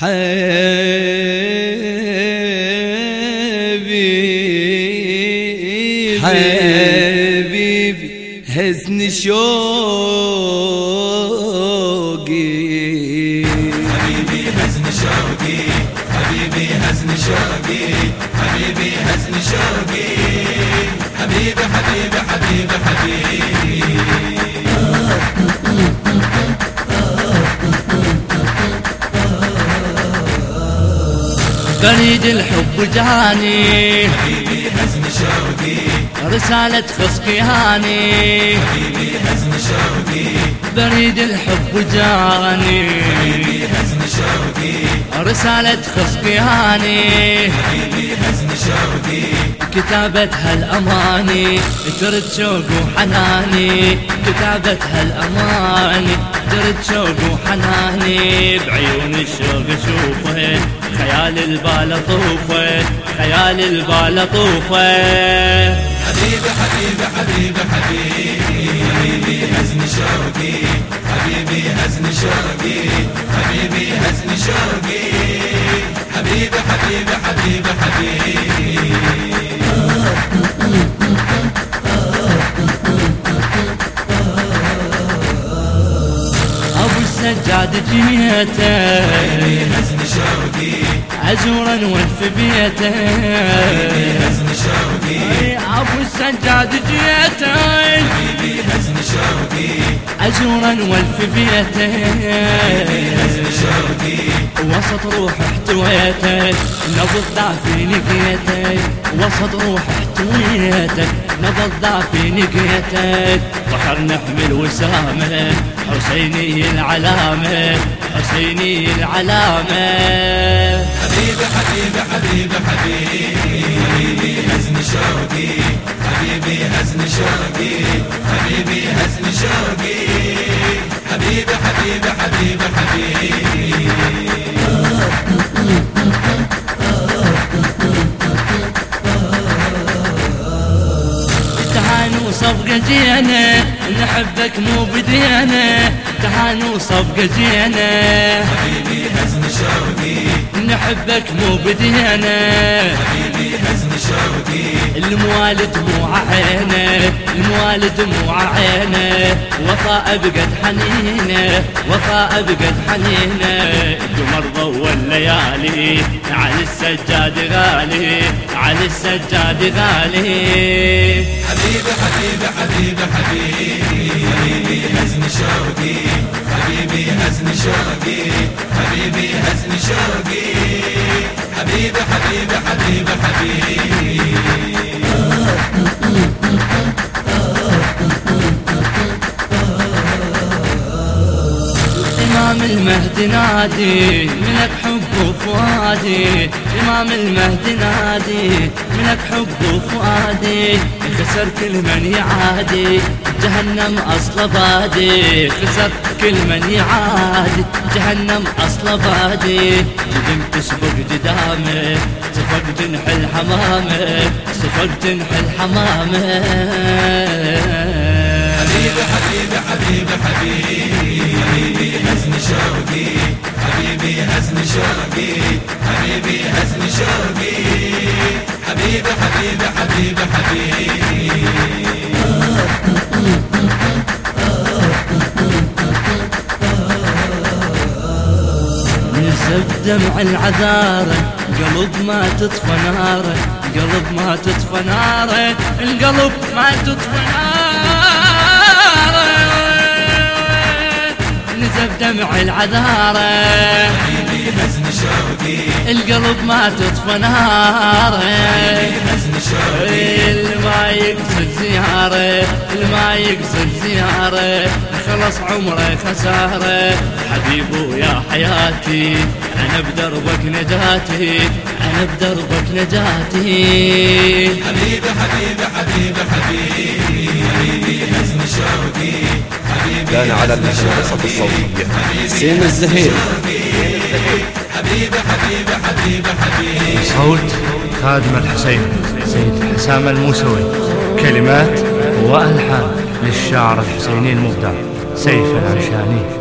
حبيبي حبيبي هزني شوقي. حبيبي هزن شوقي حبيبي هزن شوقي حبيبي هزن شوقي. حبيبي حبيبي حبيبي حبيبي. بريد الحب جاني. حبيبي هزن شوقي رسالة خص كيهاني حبيبي هزن شوقي بريد الحب جاني. حبيبي هزن شوقي رسالة خص كيهاني حبيبي هزن شوقي كتابتها الأماني ترد شوق وحناني. كتابتها الأماني ترد شوق وحناني. بعيون الشوق أشوفه. خيال البال أطوفه خيال البال أطوفه حبيبي حبيبي حبيبي حبيبي حبيبي هزن شوقي. حبيبي هزن شوقي. حبيبي هزن شوقي. أبو السجاد جيته هزن شوقي أزورا والف بيته. هزن شوقي أبو السجاد جيته حبيبي هزن شوقي أزورا والف بيته. هزن شوقي وسط روح احتويتك نبض ضعفي نقيتك وسط روح احتويتك نبض ضعفي نقيتك بحر نحمل وسامة حسيني العلامة حسيني العلامة. حبيبي حبيبي حبيبي حبيبي هزن شوقي. حبيبي هزن شوقي. حبيبي هزن شوقي. حبيبي حبيبي حبيبي حبيبي. صفقة جينا نحبك مو بدينا. تعالوا صفقة جينا. حبيبي هزن شوقي نحبك مو بدينا. حبيبي هزن شوقي. الموالد مو عينه الموالد مو عينه. وفاء بقد حنينه وفاء بقد حنينه. قمر ضوى الليالي على السجاد غالي على السجاد غالي. حبيبي حبيبي حبيبي حبيبي حبيبي هزن شوقي. حبيبي هزن شوقي. حبيبي هزن شوقي. حبيبي حبيبي حبيبي حبيبي. نادي منك حب وفؤادي إمام المهد نادي منك حب وفؤادي خسر كل من يعادي جهنم أصل بادي خسر كل من يعادي جهنم أصل بادي. جدم تسبق جدامه سفق جنح الحمامة سفق جنح الحمامة حبيبي حبيبي حبيبي حبيبي حبيبي هزن شوقي. حبيبي هزن شوقي. حبيبي هزن شوقي. حبيبي حبيبي حبيبي حبيبي. نزف دمع العذارة قلب ما تطفى ناره قلب ما تطفى ناره القلب ما تطفى ناره دمع العذارة. حبيبي هزن شوقي القلب ما تطفى ناره هزن شوقي الما يقصد زيارة الما يقصد زيارة. خلص عمره خسارة. حبيبو يا حياتي أنا بدربك نجاتي أنا بدربك نجاتي. حبيبي حبيبي حبيبي حبيبي حبيبي هزن شوقي. كان على شوقي. الصوتية حسين الزهير صوت خادم الحسين. سيد حسام الموسوي. كلمات وألحان للشاعر الحسيني المبدع سيف العشاني.